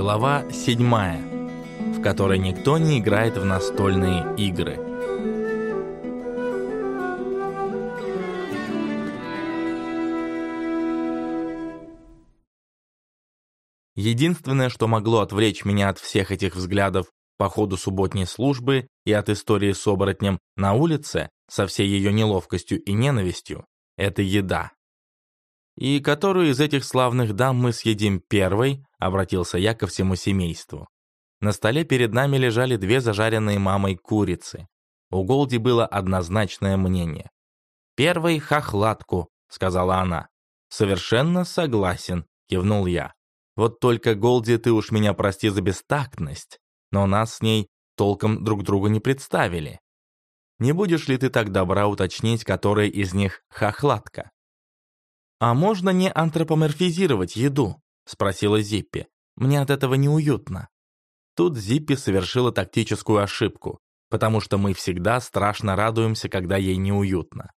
Глава 7, в которой никто не играет в настольные игры. Единственное, что могло отвлечь меня от всех этих взглядов по ходу субботней службы и от истории с оборотнем на улице со всей ее неловкостью и ненавистью, это еда. «И которую из этих славных дам мы съедим первой?» — обратился я ко всему семейству. На столе перед нами лежали две зажаренные мамой курицы. У Голди было однозначное мнение. «Первый — хохлатку», — сказала она. «Совершенно согласен», — кивнул я. «Вот только, Голди, ты уж меня прости за бестактность, но нас с ней толком друг друга не представили. Не будешь ли ты так добра уточнить, которая из них хохлатка?» «А можно не антропоморфизировать еду?» — спросила Зиппи. «Мне от этого неуютно». Тут Зиппи совершила тактическую ошибку, потому что мы всегда страшно радуемся, когда ей неуютно.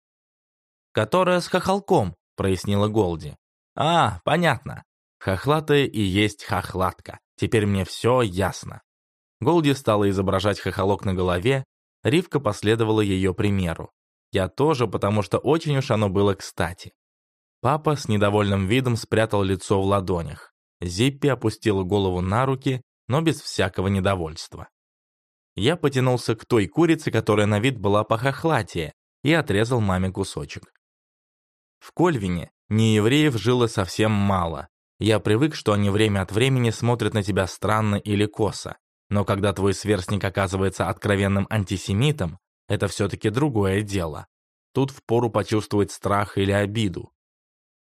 «Которая с хохолком», — прояснила Голди. «А, понятно. Хохлатая и есть хохлатка. Теперь мне все ясно». Голди стала изображать хохолок на голове, Ривка последовала ее примеру. Я тоже, потому что очень уж оно было кстати. Папа с недовольным видом спрятал лицо в ладонях. Зиппи опустила голову на руки, но без всякого недовольства. Я потянулся к той курице, которая на вид была похохлатее, и отрезал маме кусочек. В Кольвине неевреев жило совсем мало. Я привык, что они время от времени смотрят на тебя странно или косо. Но когда твой сверстник оказывается откровенным антисемитом, это все-таки другое дело. Тут впору почувствовать страх или обиду.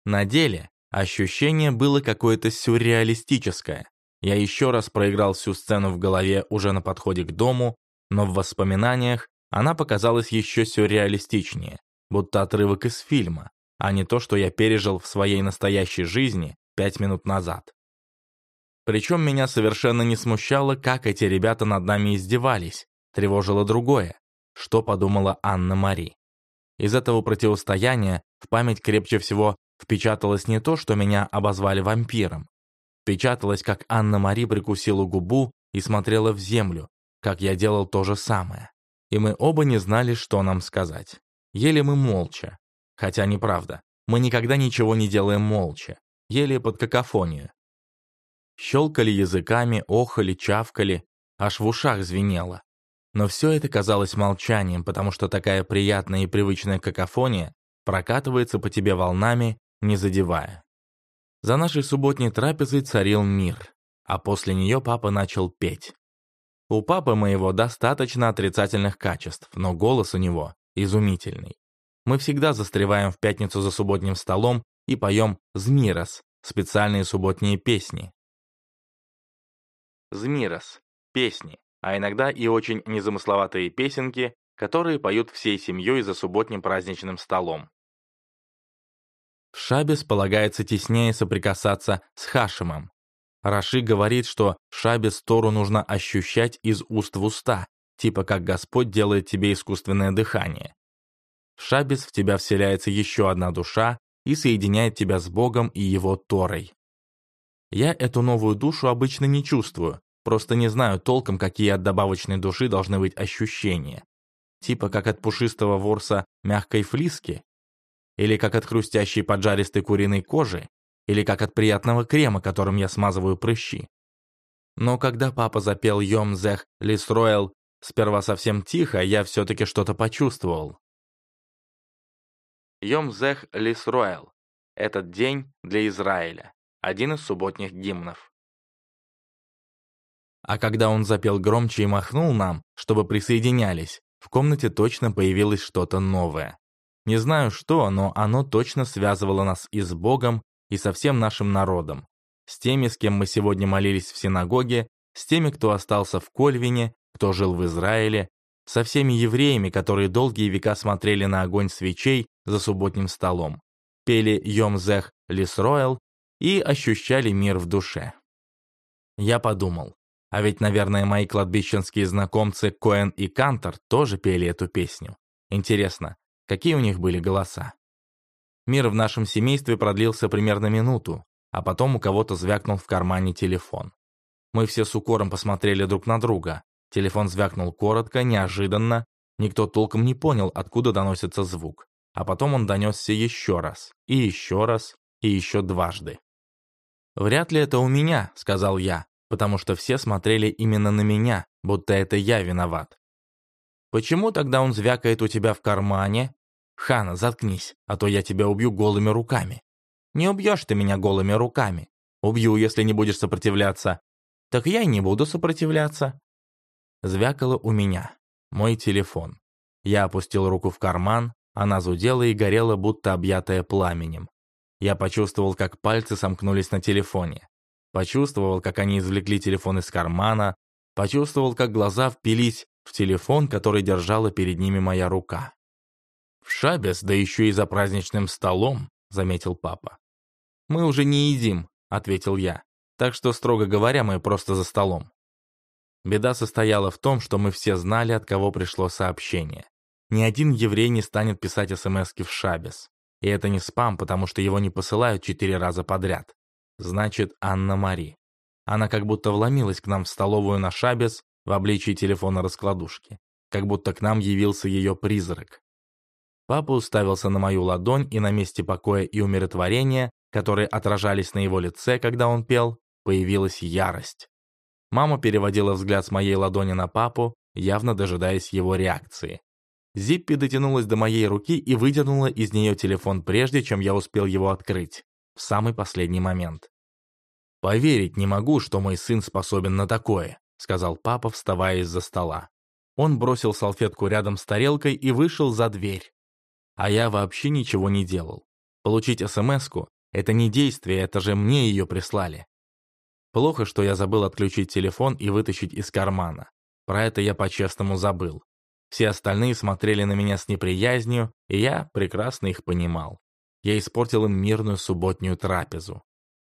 На деле ощущение было какое-то сюрреалистическое. Я еще раз проиграл всю сцену в голове уже на подходе к дому, но в воспоминаниях она показалась еще сюрреалистичнее, будто отрывок из фильма, а не то, что я пережил в своей настоящей жизни пять минут назад. Причем меня совершенно не смущало, как эти ребята над нами издевались, тревожило другое, что подумала Анна Мари. Из этого противостояния в память крепче всего Впечаталось не то, что меня обозвали вампиром. Впечаталось, как Анна-Мари прикусила губу и смотрела в землю, как я делал то же самое. И мы оба не знали, что нам сказать. Ели мы молча. Хотя неправда, мы никогда ничего не делаем молча. Ели под какофонию. Щелкали языками, охали, чавкали, аж в ушах звенело. Но все это казалось молчанием, потому что такая приятная и привычная какофония прокатывается по тебе волнами не задевая. За нашей субботней трапезой царил мир, а после нее папа начал петь. У папы моего достаточно отрицательных качеств, но голос у него изумительный. Мы всегда застреваем в пятницу за субботним столом и поем «Змирос» — специальные субботние песни. «Змирос» — песни, а иногда и очень незамысловатые песенки, которые поют всей семьей за субботним праздничным столом. В Шабес полагается теснее соприкасаться с Хашимом. Раши говорит, что Шабес Тору нужно ощущать из уст в уста, типа как Господь делает тебе искусственное дыхание. В Шабес в тебя вселяется еще одна душа и соединяет тебя с Богом и Его Торой. Я эту новую душу обычно не чувствую, просто не знаю толком, какие от добавочной души должны быть ощущения. Типа как от пушистого ворса мягкой флиски или как от хрустящей поджаристой куриной кожи, или как от приятного крема, которым я смазываю прыщи. Но когда папа запел «Йом зех лисроэл» сперва совсем тихо, я все-таки что-то почувствовал. «Йом зех лисроэл» — этот день для Израиля, один из субботних гимнов. А когда он запел громче и махнул нам, чтобы присоединялись, в комнате точно появилось что-то новое. Не знаю что, но оно точно связывало нас и с Богом, и со всем нашим народом. С теми, с кем мы сегодня молились в синагоге, с теми, кто остался в Кольвине, кто жил в Израиле, со всеми евреями, которые долгие века смотрели на огонь свечей за субботним столом, пели «Йом Зех Лисроэл» и ощущали мир в душе. Я подумал, а ведь, наверное, мои кладбищенские знакомцы Коэн и Кантор тоже пели эту песню. Интересно, Какие у них были голоса? Мир в нашем семействе продлился примерно минуту, а потом у кого-то звякнул в кармане телефон. Мы все с укором посмотрели друг на друга. Телефон звякнул коротко, неожиданно. Никто толком не понял, откуда доносится звук. А потом он донесся еще раз, и еще раз, и еще дважды. «Вряд ли это у меня», — сказал я, потому что все смотрели именно на меня, будто это я виноват. «Почему тогда он звякает у тебя в кармане?» «Хана, заткнись, а то я тебя убью голыми руками». «Не убьешь ты меня голыми руками. Убью, если не будешь сопротивляться. Так я и не буду сопротивляться. Звякало у меня. Мой телефон. Я опустил руку в карман, она зудела и горела, будто объятая пламенем. Я почувствовал, как пальцы сомкнулись на телефоне. Почувствовал, как они извлекли телефон из кармана. Почувствовал, как глаза впились в телефон, который держала перед ними моя рука. «В шабес, да еще и за праздничным столом», — заметил папа. «Мы уже не едим», — ответил я. Так что, строго говоря, мы просто за столом. Беда состояла в том, что мы все знали, от кого пришло сообщение. Ни один еврей не станет писать СМСки в Шабес. И это не спам, потому что его не посылают четыре раза подряд. Значит, Анна-Мари. Она как будто вломилась к нам в столовую на Шабес в обличии телефона раскладушки. Как будто к нам явился ее призрак. Папа уставился на мою ладонь, и на месте покоя и умиротворения, которые отражались на его лице, когда он пел, появилась ярость. Мама переводила взгляд с моей ладони на папу, явно дожидаясь его реакции. Зиппи дотянулась до моей руки и выдернула из нее телефон прежде, чем я успел его открыть, в самый последний момент. «Поверить не могу, что мой сын способен на такое», сказал папа, вставая из-за стола. Он бросил салфетку рядом с тарелкой и вышел за дверь. А я вообще ничего не делал. Получить смс это не действие, это же мне ее прислали. Плохо, что я забыл отключить телефон и вытащить из кармана. Про это я по-честному забыл. Все остальные смотрели на меня с неприязнью, и я прекрасно их понимал. Я испортил им мирную субботнюю трапезу.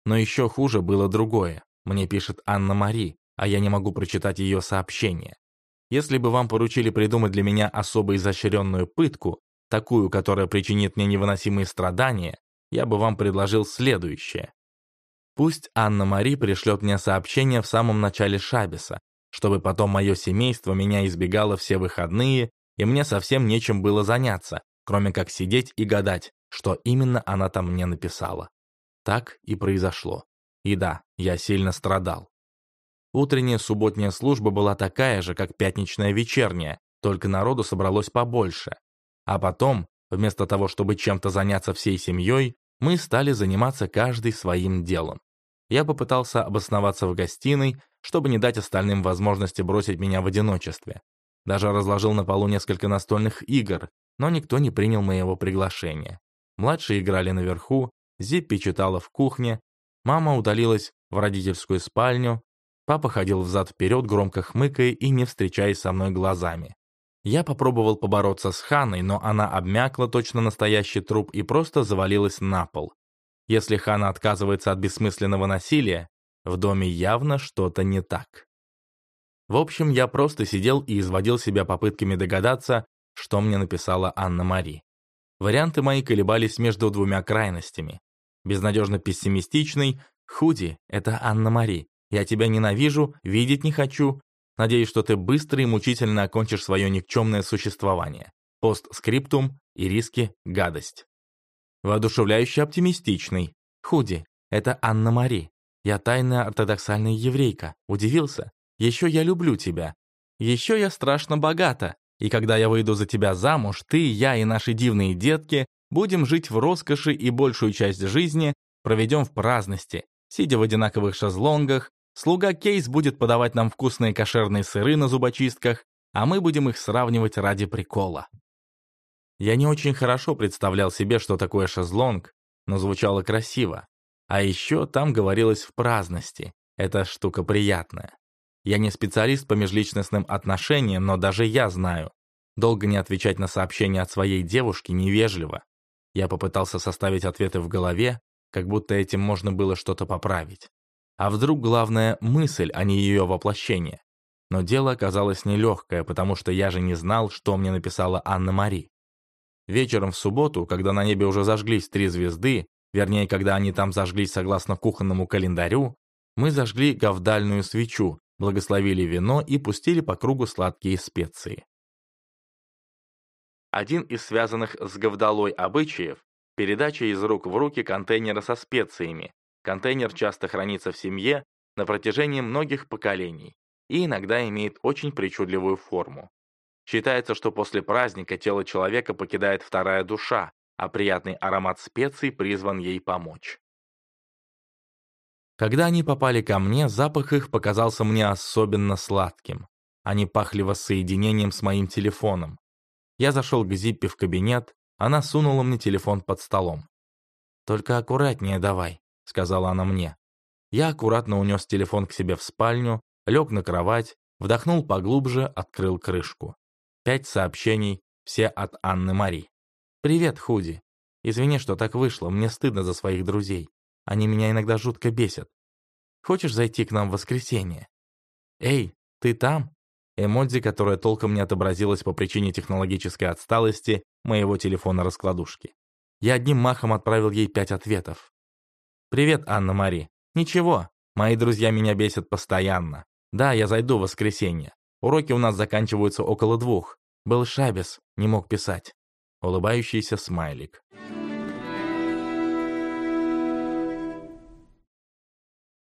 Но еще хуже было другое. Мне пишет Анна-Мари, а я не могу прочитать ее сообщение. Если бы вам поручили придумать для меня особо изощренную пытку, такую, которая причинит мне невыносимые страдания, я бы вам предложил следующее. Пусть Анна-Мари пришлет мне сообщение в самом начале Шабиса, чтобы потом мое семейство меня избегало все выходные, и мне совсем нечем было заняться, кроме как сидеть и гадать, что именно она там мне написала. Так и произошло. И да, я сильно страдал. Утренняя субботняя служба была такая же, как пятничная вечерняя, только народу собралось побольше. А потом, вместо того, чтобы чем-то заняться всей семьей, мы стали заниматься каждый своим делом я попытался обосноваться в гостиной, чтобы не дать остальным возможности бросить меня в одиночестве. Даже разложил на полу несколько настольных игр, но никто не принял моего приглашения. Младшие играли наверху, Зиппи читала в кухне, мама удалилась в родительскую спальню, папа ходил взад-вперед, громко хмыкая и не встречаясь со мной глазами. Я попробовал побороться с Ханой, но она обмякла точно настоящий труп и просто завалилась на пол. Если Хана отказывается от бессмысленного насилия, в доме явно что-то не так. В общем, я просто сидел и изводил себя попытками догадаться, что мне написала Анна-Мари. Варианты мои колебались между двумя крайностями. Безнадежно пессимистичный «Худи, это Анна-Мари. Я тебя ненавижу, видеть не хочу. Надеюсь, что ты быстро и мучительно окончишь свое никчемное существование. Постскриптум и риски гадость». Воодушевляюще оптимистичный. Худи, это Анна-Мари. Я тайная ортодоксальная еврейка. Удивился? Еще я люблю тебя. Еще я страшно богата. И когда я выйду за тебя замуж, ты, я и наши дивные детки будем жить в роскоши и большую часть жизни проведем в праздности, сидя в одинаковых шезлонгах, слуга Кейс будет подавать нам вкусные кошерные сыры на зубочистках, а мы будем их сравнивать ради прикола. Я не очень хорошо представлял себе, что такое шезлонг, но звучало красиво. А еще там говорилось в праздности. Эта штука приятная. Я не специалист по межличностным отношениям, но даже я знаю. Долго не отвечать на сообщения от своей девушки невежливо. Я попытался составить ответы в голове, как будто этим можно было что-то поправить. А вдруг главная мысль, а не ее воплощение? Но дело оказалось нелегкое, потому что я же не знал, что мне написала Анна-Мари. Вечером в субботу, когда на небе уже зажглись три звезды, вернее, когда они там зажглись согласно кухонному календарю, Мы зажгли говдальную свечу, благословили вино и пустили по кругу сладкие специи. Один из связанных с говдалой обычаев – передача из рук в руки контейнера со специями. Контейнер часто хранится в семье на протяжении многих поколений и иногда имеет очень причудливую форму. Считается, что после праздника тело человека покидает вторая душа, а приятный аромат специй призван ей помочь. Когда они попали ко мне, запах их показался мне особенно сладким. Они пахли воссоединением с моим телефоном. Я зашел к Зиппе в кабинет, она сунула мне телефон под столом. «Только аккуратнее давай», — сказала она мне. Я аккуратно унес телефон к себе в спальню, лег на кровать, вдохнул поглубже, открыл крышку. Пять сообщений, все от Анны Мари. «Привет, Худи. Извини, что так вышло, мне стыдно за своих друзей. Они меня иногда жутко бесят. Хочешь зайти к нам в воскресенье? Эй, ты там? Эмодзи, которая толком не отобразилась по причине технологической отсталости моего телефона-раскладушки. Я одним махом отправил ей пять ответов. «Привет, Анна-Мари. Ничего, мои друзья меня бесят постоянно. Да, я зайду в воскресенье. Уроки у нас заканчиваются около двух. Был Шабес, не мог писать. Улыбающийся смайлик.